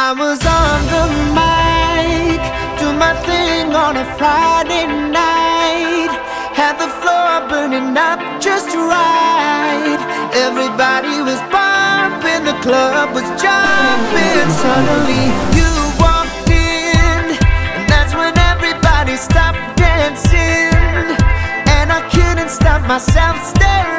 I was on the mic, do my thing on a Friday night. Had the floor burning up just right. Everybody was bumping, the club was jumping. Suddenly you walked in, and that's when everybody stopped dancing. And I couldn't stop myself staring.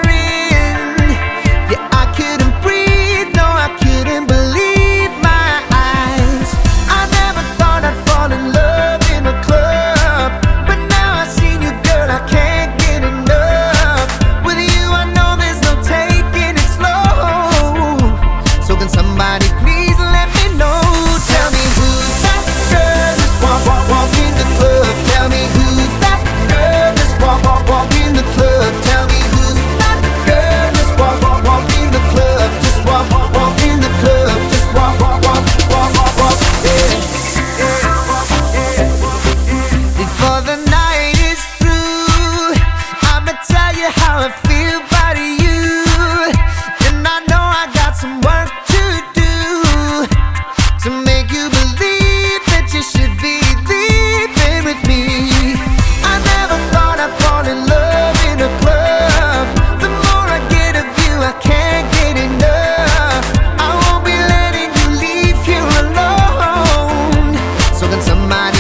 How I feel about you. And I know I got some work to do to make you believe that you should be leaving with me. I never thought I'd fall in love in a club. The more I get of you, I can't get enough. I won't be letting you leave here alone. So can somebody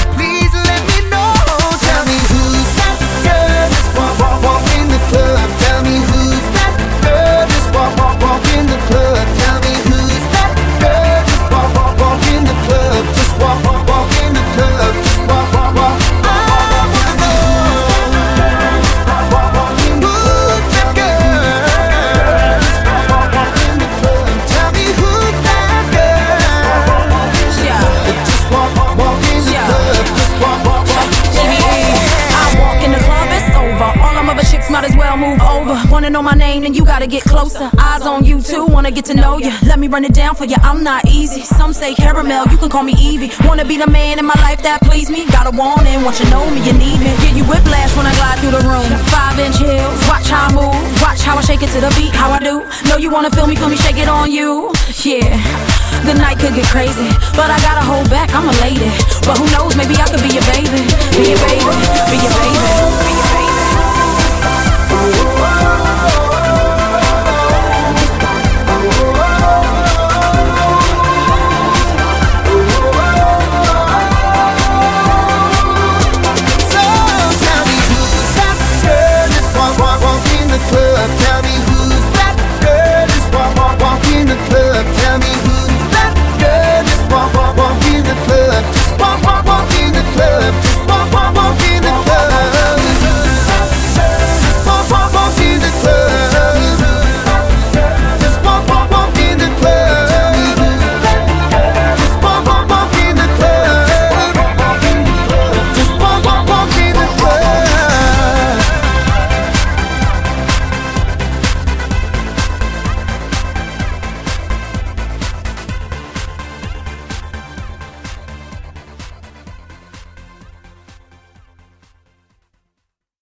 well move over. Wanna know my name, then you gotta get closer. Eyes on you too, wanna get to know ya. Let me run it down for ya, I'm not easy. Some say caramel, you can call me Evie. Wanna be the man in my life that please me? Got a and want you know me, you need me. Get you whiplash when I glide through the room. Five inch heels, watch how I move. Watch how I shake it to the beat, how I do. Know you wanna feel me, feel me, shake it on you. Yeah. The night could get crazy, but I gotta hold back, I'm a lady. But who knows, maybe I could be your baby, be your baby.